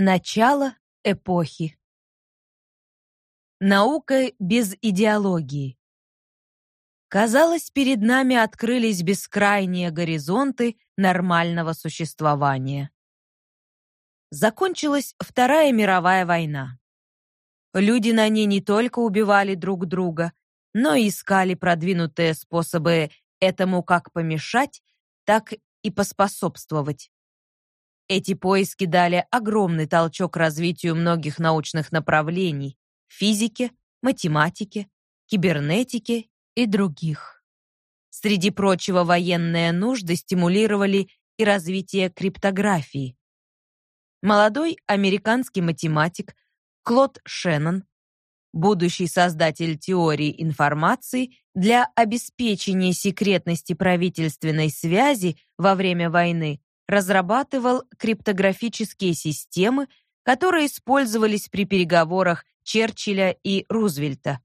Начало эпохи. Наука без идеологии. Казалось, перед нами открылись бескрайние горизонты нормального существования. Закончилась Вторая мировая война. Люди на ней не только убивали друг друга, но и искали продвинутые способы этому как помешать, так и поспособствовать. Эти поиски дали огромный толчок развитию многих научных направлений — физики, математики, кибернетики и других. Среди прочего, военные нужды стимулировали и развитие криптографии. Молодой американский математик Клод Шеннон, будущий создатель теории информации, для обеспечения секретности правительственной связи во время войны разрабатывал криптографические системы, которые использовались при переговорах Черчилля и Рузвельта.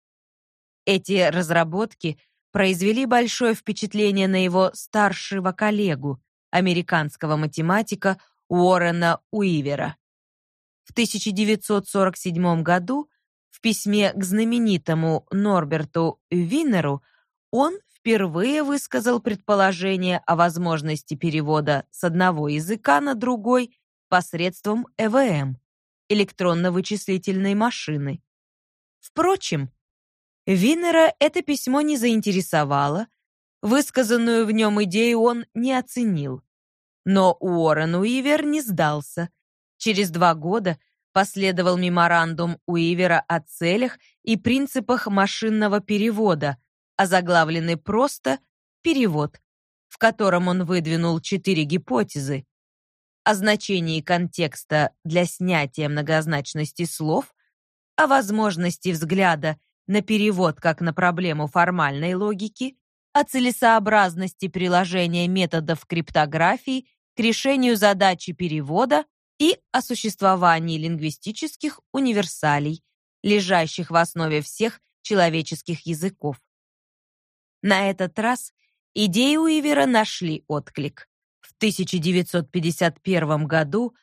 Эти разработки произвели большое впечатление на его старшего коллегу, американского математика Уоррена Уивера. В 1947 году в письме к знаменитому Норберту Виннеру он впервые высказал предположение о возможности перевода с одного языка на другой посредством ЭВМ электронно-вычислительной машины. Впрочем, Виннера это письмо не заинтересовало, высказанную в нем идею он не оценил. Но Уоррен Уивер не сдался. Через два года последовал меморандум Уивера о целях и принципах машинного перевода, озаглавленный просто «Перевод», в котором он выдвинул четыре гипотезы о значении контекста для снятия многозначности слов, о возможности взгляда на перевод как на проблему формальной логики, о целесообразности приложения методов криптографии к решению задачи перевода и о существовании лингвистических универсалей, лежащих в основе всех человеческих языков. На этот раз идеи Уивера нашли отклик. В 1951 году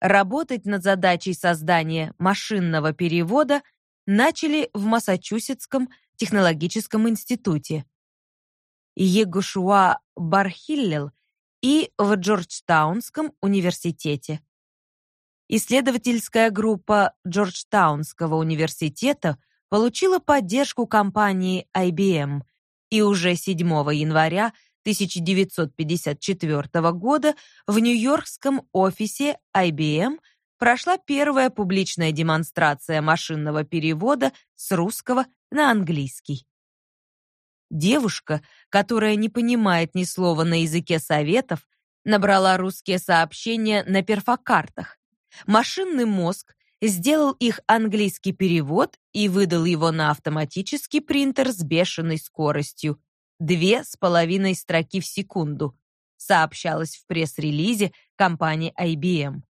работать над задачей создания машинного перевода начали в Массачусетском технологическом институте. Егушуа Бархиллел и в Джорджтаунском университете. Исследовательская группа Джорджтаунского университета получила поддержку компании IBM – и уже 7 января 1954 года в нью-йоркском офисе IBM прошла первая публичная демонстрация машинного перевода с русского на английский. Девушка, которая не понимает ни слова на языке советов, набрала русские сообщения на перфокартах. Машинный мозг сделал их английский перевод и выдал его на автоматический принтер с бешеной скоростью две с половиной строки в секунду, сообщалось в пресс-релизе компании IBM.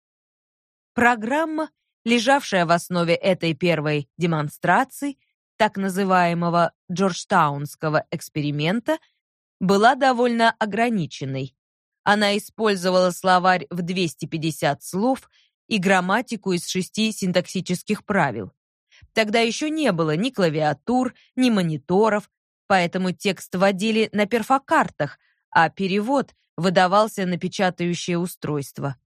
Программа, лежавшая в основе этой первой демонстрации, так называемого Джорджтаунского эксперимента, была довольно ограниченной. Она использовала словарь в 250 слов и грамматику из шести синтаксических правил. Тогда еще не было ни клавиатур, ни мониторов, поэтому текст вводили на перфокартах, а перевод выдавался на печатающее устройство.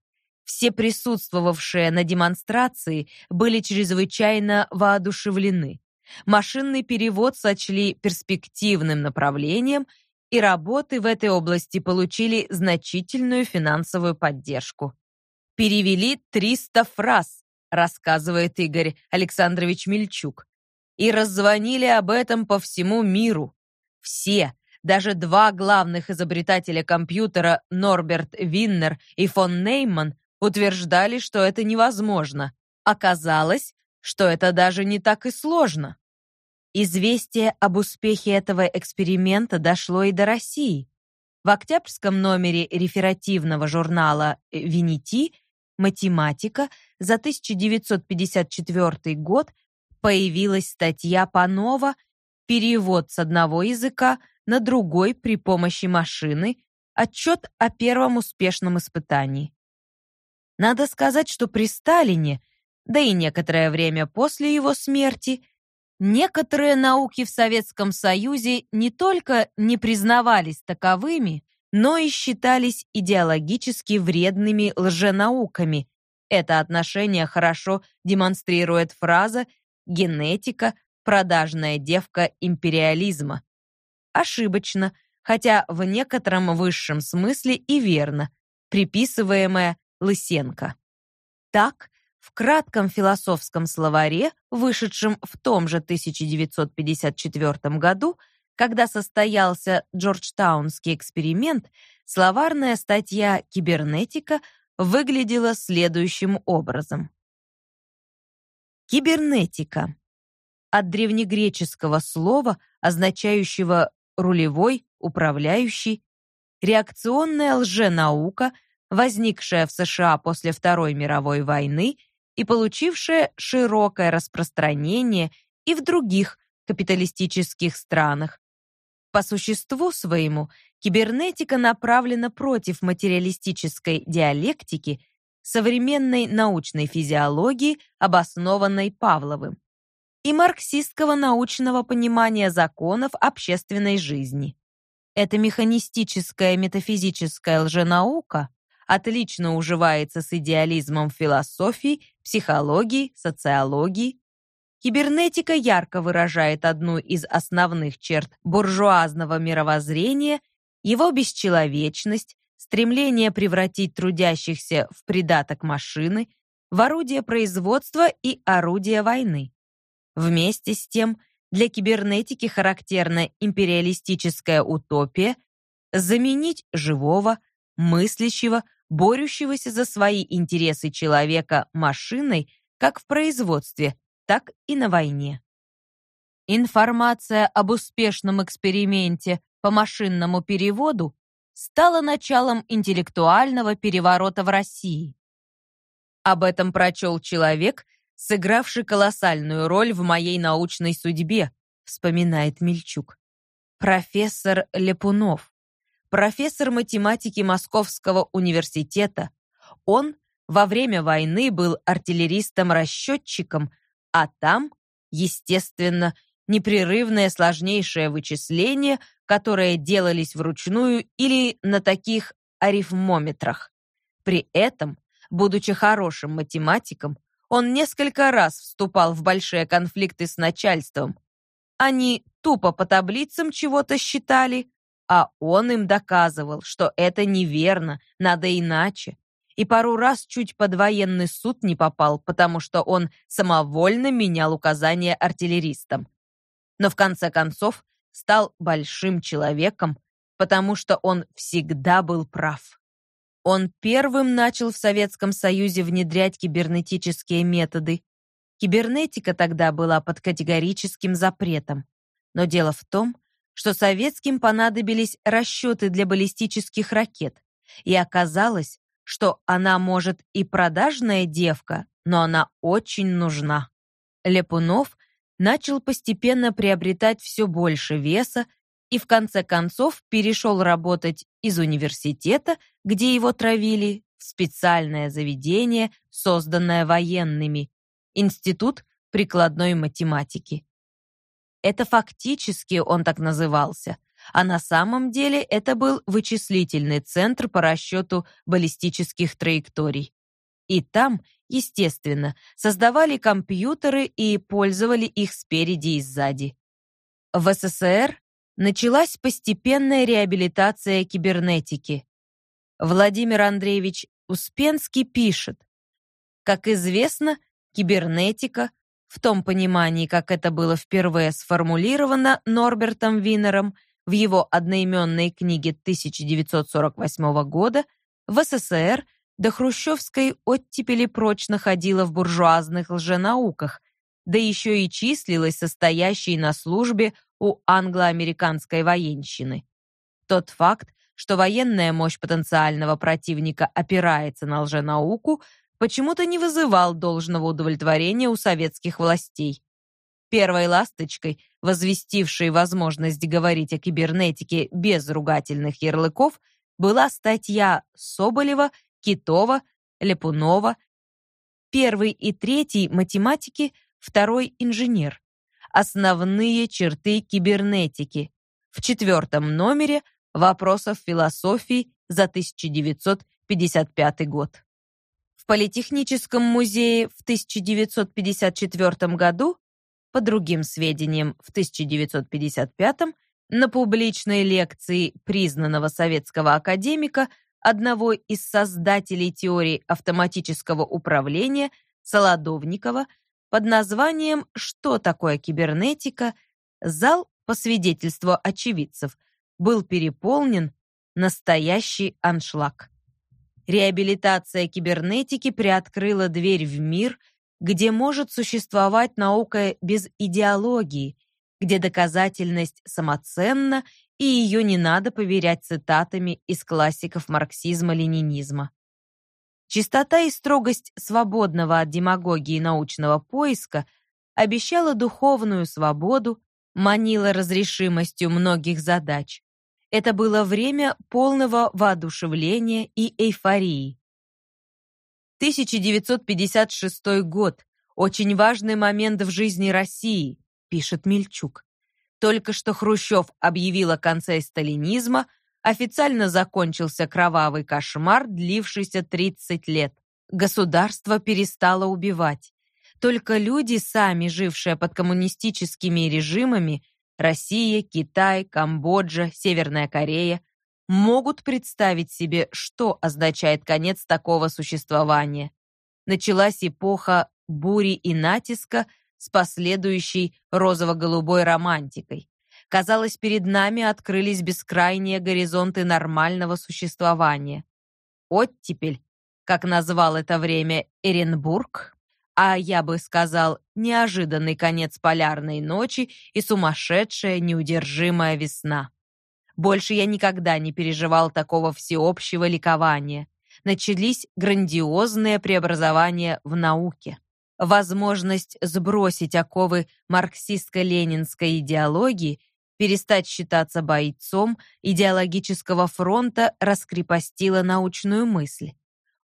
Все присутствовавшие на демонстрации были чрезвычайно воодушевлены. Машинный перевод сочли перспективным направлением, и работы в этой области получили значительную финансовую поддержку. Перевели 300 фраз, рассказывает Игорь Александрович Мельчук. И раззвонили об этом по всему миру. Все, даже два главных изобретателя компьютера Норберт Виннер и фон Нейман утверждали, что это невозможно. Оказалось, что это даже не так и сложно. Известие об успехе этого эксперимента дошло и до России. В октябрьском номере реферативного журнала «Винити» математика за 1954 год появилась статья Панова «Перевод с одного языка на другой при помощи машины. Отчет о первом успешном испытании». Надо сказать, что при Сталине, да и некоторое время после его смерти, некоторые науки в Советском Союзе не только не признавались таковыми, но и считались идеологически вредными лженауками. Это отношение хорошо демонстрирует фраза «генетика – продажная девка империализма». Ошибочно, хотя в некотором высшем смысле и верно, приписываемая Лысенко. Так, в кратком философском словаре, вышедшем в том же 1954 году, когда состоялся Джорджтаунский эксперимент, словарная статья «Кибернетика» выглядела следующим образом. Кибернетика. От древнегреческого слова, означающего рулевой, управляющий, реакционная лженаука – возникшая в США после Второй мировой войны и получившая широкое распространение и в других капиталистических странах. По существу своему кибернетика направлена против материалистической диалектики современной научной физиологии, обоснованной Павловым, и марксистского научного понимания законов общественной жизни. Эта механистическая метафизическая лженаука отлично уживается с идеализмом философии, психологии, социологии. Кибернетика ярко выражает одну из основных черт буржуазного мировоззрения, его бесчеловечность, стремление превратить трудящихся в придаток машины, в орудие производства и орудие войны. Вместе с тем, для кибернетики характерна империалистическая утопия заменить живого, мыслящего, борющегося за свои интересы человека машиной как в производстве, так и на войне. Информация об успешном эксперименте по машинному переводу стала началом интеллектуального переворота в России. Об этом прочел человек, сыгравший колоссальную роль в моей научной судьбе, вспоминает Мельчук. Профессор Лепунов профессор математики Московского университета. Он во время войны был артиллеристом-расчетчиком, а там, естественно, непрерывное сложнейшее вычисление, которое делались вручную или на таких арифмометрах. При этом, будучи хорошим математиком, он несколько раз вступал в большие конфликты с начальством. Они тупо по таблицам чего-то считали, а он им доказывал, что это неверно, надо иначе. И пару раз чуть под военный суд не попал, потому что он самовольно менял указания артиллеристам. Но в конце концов стал большим человеком, потому что он всегда был прав. Он первым начал в Советском Союзе внедрять кибернетические методы. Кибернетика тогда была под категорическим запретом. Но дело в том, что советским понадобились расчеты для баллистических ракет, и оказалось, что она может и продажная девка, но она очень нужна. Лепунов начал постепенно приобретать все больше веса и в конце концов перешел работать из университета, где его травили, в специальное заведение, созданное военными, Институт прикладной математики. Это фактически он так назывался, а на самом деле это был вычислительный центр по расчету баллистических траекторий. И там, естественно, создавали компьютеры и пользовали их спереди и сзади. В СССР началась постепенная реабилитация кибернетики. Владимир Андреевич Успенский пишет, как известно, кибернетика в том понимании, как это было впервые сформулировано Норбертом Винером в его одноименной книге 1948 года, в СССР до хрущевской оттепели прочно ходила в буржуазных лженауках, да еще и числилась состоящей на службе у англо-американской военщины. Тот факт, что военная мощь потенциального противника опирается на лженауку, почему-то не вызывал должного удовлетворения у советских властей. Первой ласточкой, возвестившей возможность говорить о кибернетике без ругательных ярлыков, была статья Соболева, Китова Лепунова, первый и третий математики, второй инженер. Основные черты кибернетики. В четвертом номере вопросов философии за 1955 год. В Политехническом музее в 1954 году, по другим сведениям, в 1955 на публичной лекции признанного советского академика, одного из создателей теории автоматического управления Солодовникова, под названием «Что такое кибернетика?» зал, по свидетельству очевидцев, был переполнен настоящий аншлаг. Реабилитация кибернетики приоткрыла дверь в мир, где может существовать наука без идеологии, где доказательность самоценна и ее не надо поверять цитатами из классиков марксизма-ленинизма. Чистота и строгость свободного от демагогии научного поиска обещала духовную свободу, манила разрешимостью многих задач. Это было время полного воодушевления и эйфории. 1956 год очень важный момент в жизни России, пишет Мельчук. Только что Хрущев объявил о конце сталинизма, официально закончился кровавый кошмар, длившийся 30 лет. Государство перестало убивать. Только люди, сами жившие под коммунистическими режимами, Россия, Китай, Камбоджа, Северная Корея, могут представить себе, что означает конец такого существования. Началась эпоха бури и натиска с последующей розово-голубой романтикой. Казалось, перед нами открылись бескрайние горизонты нормального существования. Оттепель, как назвал это время Эренбург, а я бы сказал, неожиданный конец полярной ночи и сумасшедшая неудержимая весна. Больше я никогда не переживал такого всеобщего ликования. Начались грандиозные преобразования в науке. Возможность сбросить оковы марксистско-ленинской идеологии, перестать считаться бойцом идеологического фронта раскрепостила научную мысль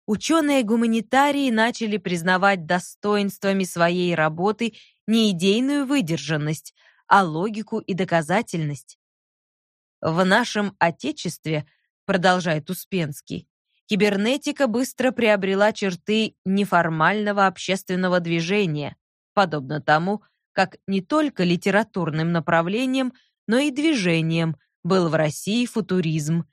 ученые-гуманитарии начали признавать достоинствами своей работы не идейную выдержанность, а логику и доказательность. В нашем Отечестве, продолжает Успенский, кибернетика быстро приобрела черты неформального общественного движения, подобно тому, как не только литературным направлением, но и движением был в России футуризм,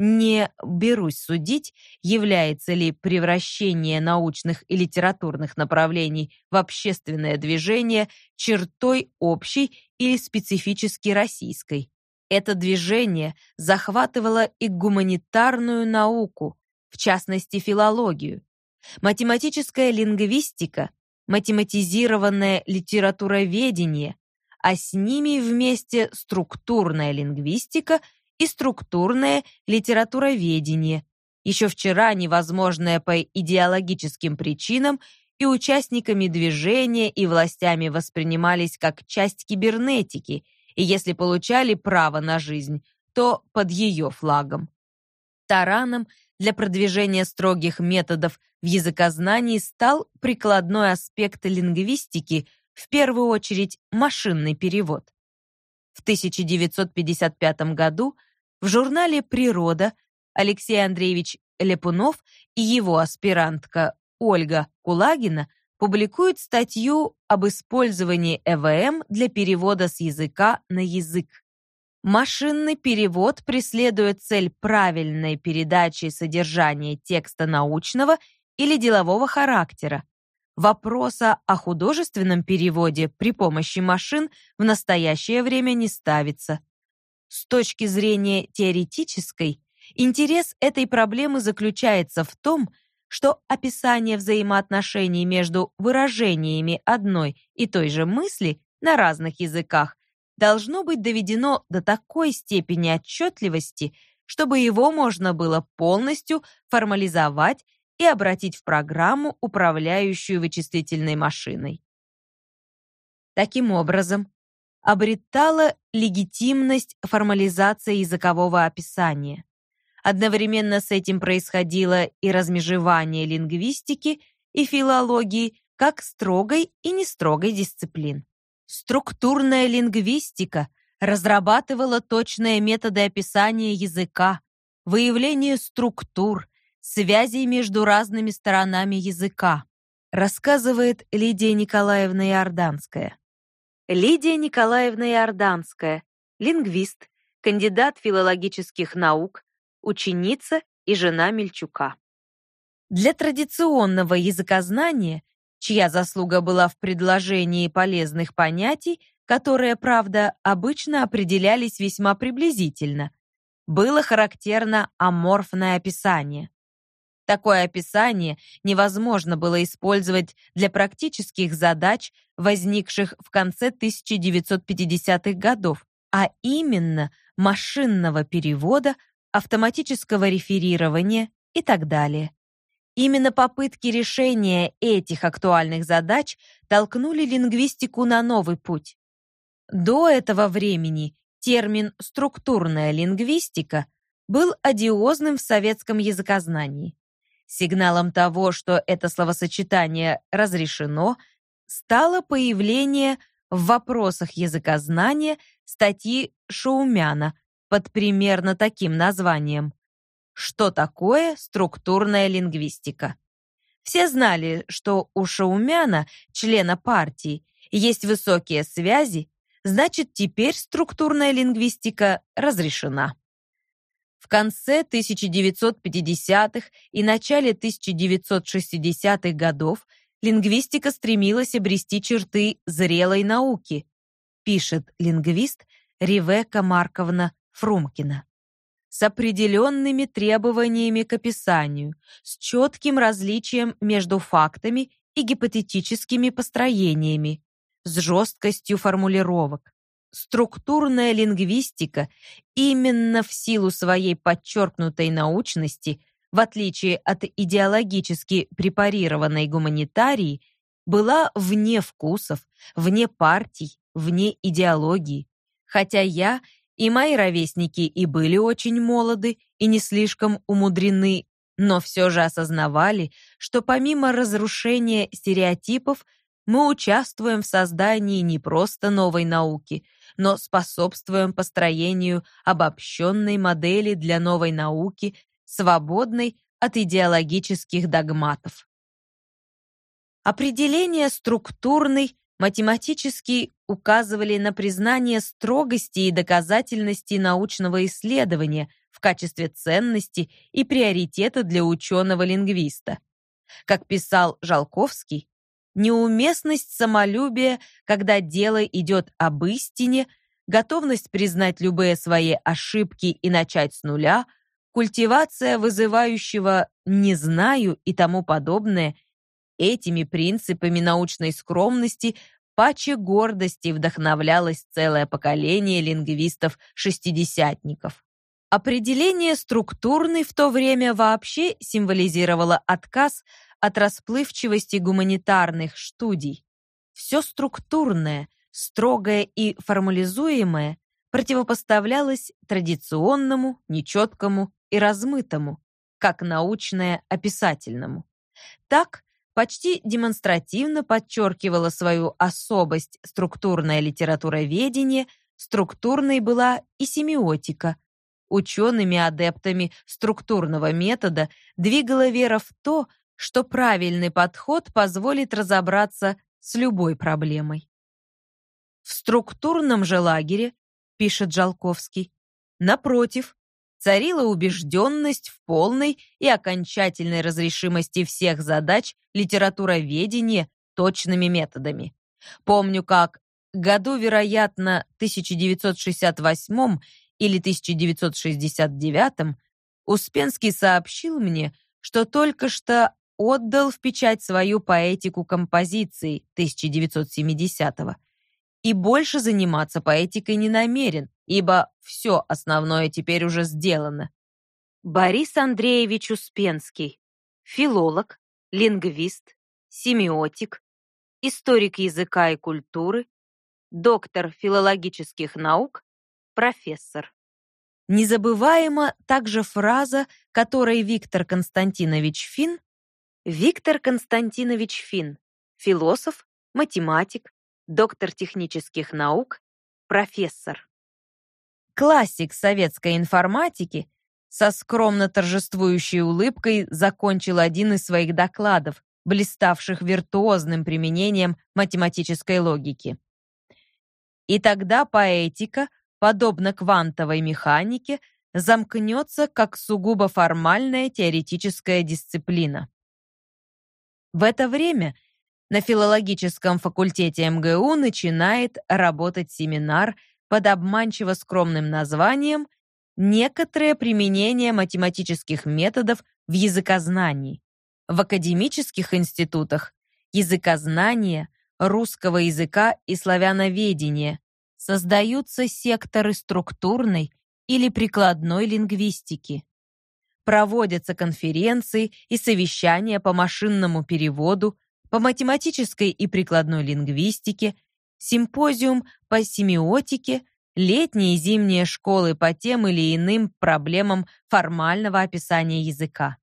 не берусь судить, является ли превращение научных и литературных направлений в общественное движение чертой общей или специфически российской. Это движение захватывало и гуманитарную науку, в частности филологию. Математическая лингвистика, математизированное литературоведение, а с ними вместе структурная лингвистика – и структурное литературоведение, еще вчера невозможное по идеологическим причинам и участниками движения и властями воспринимались как часть кибернетики, и если получали право на жизнь, то под ее флагом. Тараном для продвижения строгих методов в языкознании стал прикладной аспект лингвистики, в первую очередь машинный перевод. В 1955 году в журнале «Природа» Алексей Андреевич Лепунов и его аспирантка Ольга Кулагина публикуют статью об использовании ЭВМ для перевода с языка на язык. Машинный перевод преследует цель правильной передачи содержания текста научного или делового характера. Вопроса о художественном переводе при помощи машин в настоящее время не ставится. С точки зрения теоретической, интерес этой проблемы заключается в том, что описание взаимоотношений между выражениями одной и той же мысли на разных языках должно быть доведено до такой степени отчетливости, чтобы его можно было полностью формализовать и обратить в программу, управляющую вычислительной машиной. Таким образом, обретала легитимность формализация языкового описания. Одновременно с этим происходило и размежевание лингвистики и филологии как строгой и нестрогой дисциплин. Структурная лингвистика разрабатывала точные методы описания языка, выявления структур, связей между разными сторонами языка, рассказывает Лидия Николаевна Иорданская. Лидия Николаевна Иорданская, лингвист, кандидат филологических наук, ученица и жена Мельчука. Для традиционного языкознания, чья заслуга была в предложении полезных понятий, которые, правда, обычно определялись весьма приблизительно, было характерно аморфное описание. Такое описание невозможно было использовать для практических задач, возникших в конце 1950-х годов, а именно машинного перевода, автоматического реферирования и так далее. Именно попытки решения этих актуальных задач толкнули лингвистику на новый путь. До этого времени термин «структурная лингвистика» был одиозным в советском языкознании. Сигналом того, что это словосочетание разрешено, стало появление в вопросах языкознания статьи Шаумяна под примерно таким названием «Что такое структурная лингвистика?». Все знали, что у Шаумяна, члена партии, есть высокие связи, значит, теперь структурная лингвистика разрешена. В конце 1950-х и начале 1960-х годов лингвистика стремилась обрести черты зрелой науки, пишет лингвист Ревека Марковна Фрумкина. С определенными требованиями к описанию, с четким различием между фактами и гипотетическими построениями, с жесткостью формулировок. Структурная лингвистика именно в силу своей подчеркнутой научности, в отличие от идеологически препарированной гуманитарии, была вне вкусов, вне партий, вне идеологии. Хотя я и мои ровесники и были очень молоды и не слишком умудрены, но все же осознавали, что помимо разрушения стереотипов мы участвуем в создании не просто новой науки, но способствуем построению обобщенной модели для новой науки, свободной от идеологических догматов. Определение структурной математически указывали на признание строгости и доказательности научного исследования в качестве ценности и приоритета для ученого-лингвиста. Как писал Жалковский, неуместность самолюбия, когда дело идет об истине, готовность признать любые свои ошибки и начать с нуля, культивация вызывающего «не знаю» и тому подобное, этими принципами научной скромности паче гордости вдохновлялось целое поколение лингвистов-шестидесятников. Определение структурный в то время вообще символизировало отказ от расплывчивости гуманитарных студий. Все структурное, строгое и формализуемое противопоставлялось традиционному, нечеткому и размытому, как научное описательному. Так, почти демонстративно подчеркивала свою особость структурное литературоведение, структурной была и семиотика. Учеными-адептами структурного метода двигала вера в то, что правильный подход позволит разобраться с любой проблемой. В структурном же лагере, пишет Жалковский, напротив, царила убежденность в полной и окончательной разрешимости всех задач литературоведения точными методами. Помню, как году, вероятно, 1968 или 1969 Успенский сообщил мне, что только что отдал в печать свою поэтику композиции 1970-го и больше заниматься поэтикой не намерен, ибо все основное теперь уже сделано. Борис Андреевич Успенский, филолог, лингвист, семиотик, историк языка и культуры, доктор филологических наук, профессор. Незабываема также фраза, которой Виктор Константинович Фин Виктор Константинович Фин, философ, математик, доктор технических наук, профессор. Классик советской информатики со скромно торжествующей улыбкой закончил один из своих докладов, блиставших виртуозным применением математической логики. И тогда поэтика, подобно квантовой механике, замкнется как сугубо формальная теоретическая дисциплина. В это время на филологическом факультете МГУ начинает работать семинар под обманчиво скромным названием «Некоторое применение математических методов в языкознании». В академических институтах языкознания, русского языка и славяноведения создаются секторы структурной или прикладной лингвистики. Проводятся конференции и совещания по машинному переводу, по математической и прикладной лингвистике, симпозиум по семиотике, летние и зимние школы по тем или иным проблемам формального описания языка.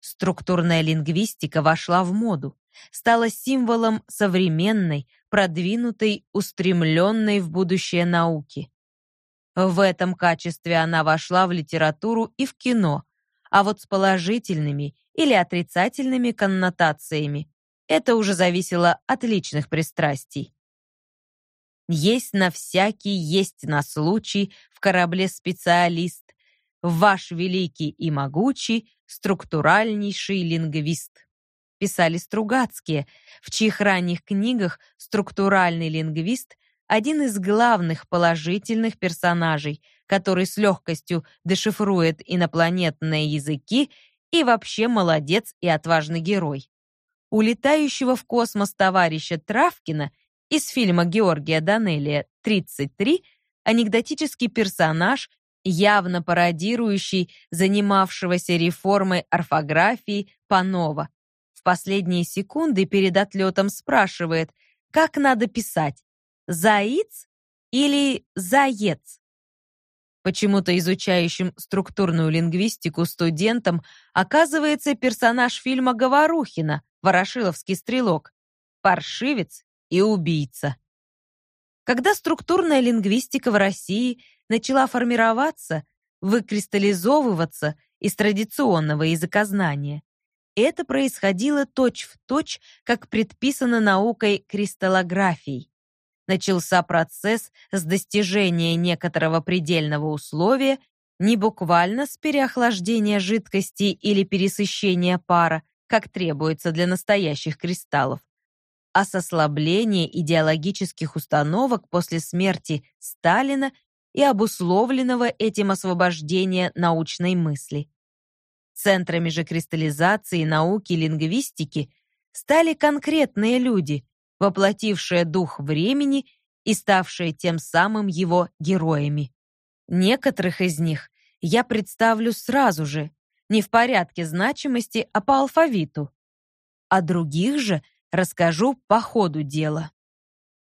Структурная лингвистика вошла в моду, стала символом современной, продвинутой, устремленной в будущее науки. В этом качестве она вошла в литературу и в кино, а вот с положительными или отрицательными коннотациями это уже зависело от личных пристрастий. Есть на всякий, есть на случай в корабле специалист, ваш великий и могучий, структуральнейший лингвист. Писали Стругацкие, в чьих ранних книгах структуральный лингвист один из главных положительных персонажей, который с легкостью дешифрует инопланетные языки и вообще молодец и отважный герой. Улетающего в космос товарища Травкина из фильма Георгия Данелия «33» анекдотический персонаж явно пародирующий занимавшегося реформой орфографии Панова. В последние секунды перед отлетом спрашивает, как надо писать «заиц» или «заец». Почему-то изучающим структурную лингвистику студентам оказывается персонаж фильма Говорухина, Ворошиловский стрелок, паршивец и убийца. Когда структурная лингвистика в России начала формироваться, выкристаллизовываться из традиционного языкознания. Это происходило точь-в-точь, точь, как предписано наукой кристаллографией. Начался процесс с достижения некоторого предельного условия, не буквально с переохлаждения жидкости или пересыщения пара, как требуется для настоящих кристаллов, а с ослабления идеологических установок после смерти Сталина и обусловленного этим освобождения научной мысли. Центрами же кристаллизации науки лингвистики стали конкретные люди, воплотившие дух времени и ставшие тем самым его героями. Некоторых из них я представлю сразу же, не в порядке значимости, а по алфавиту. А других же расскажу по ходу дела.